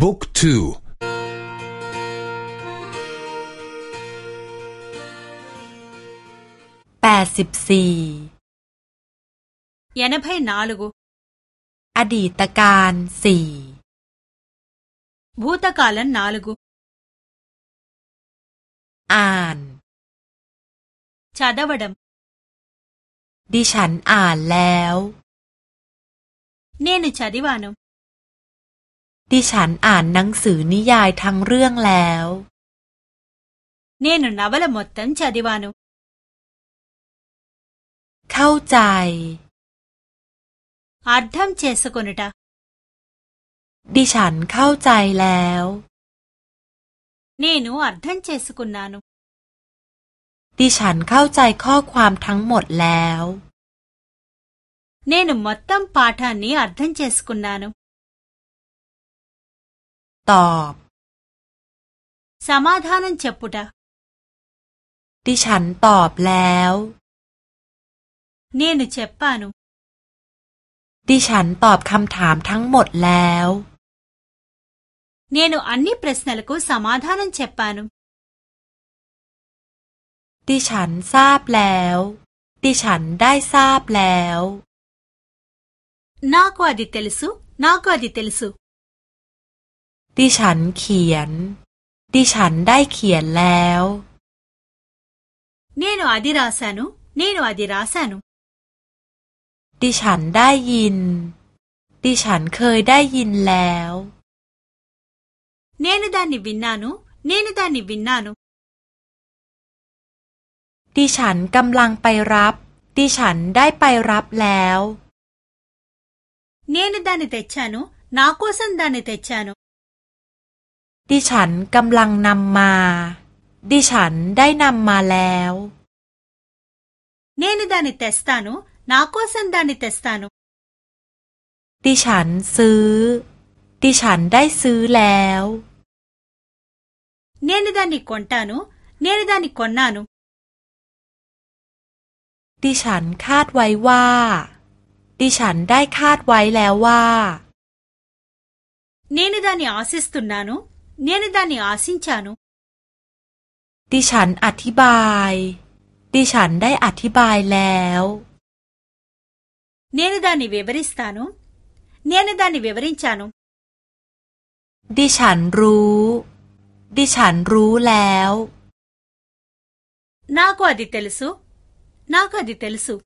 บุ๊กทูแปดสิบสี่ยันพายนาลกุอดีตการสี่บูตกาลันนาลกุอ่านชาดาวดมดิฉันอ่านแล้ว เนนชาดิวานุ ดิฉันอ่านหนังสือนิยายทั้งเรื่องแล้ว เนนนาวลมดตันชาดิวานุ เข้าใจ อาร์ธัมเชสกุนตาดิฉันเข้าใจแล้ว เนนูอาร์ธัมเชสกุนนานุ ดิฉันเข้าใจข้อความทั้งหมดแล้วเนนุมัต ตัมปาฐานีอาร์ธัมเชสกุนนานุตอบสมาทานันเชปุตาดิฉันตอบแล้วเนนุเชปปานุดิฉันตอบคำถามทั้งหมดแล้วเนนุอันนี้ประสนลกุสมาทานันเชปปานุดิฉันทราบแล้ว ดิฉันได้ทราบแล้วนากวาดิ ดิเตลสุดิฉันเขียน ดิฉันได้เขียนแล้ว เนนุอดีราสานุเนนุอดีราสานุดิฉันได้ยิน ดิฉันเคยได้ยินแล้ว เนนุดานิวินนานุเนนุดานิวินนานุดิฉันกำลังไปรับ ดิฉันได้ไปรับแล้วเนนุดานิเดานิเตชานุดิฉันกำลังนำมา ดิฉันได้นำมาแล้วเนนุดานิเตสตานุนาโกสันดานิเตสตานุดิฉันซื้อ ดิฉันได้ซื้อแล้วเนนุดานิคอนตานุเนนุดานิคอนนานุดิฉันคาดไว้ว่า ดิฉันได้คาดไว้แล้วว่าเนนุ ดานิอาศิสตุนานุเนนุดานิอาสินชานุดิฉันอธิบาย ดิฉันได้อธิบายแล้วเนนุดานิเวบริสตานุเนนุดานิเวบรินชานุดิฉันรู้ ดิฉันรู้แล้วนาโกอดิเตลสุ నాకు అది తెలుసు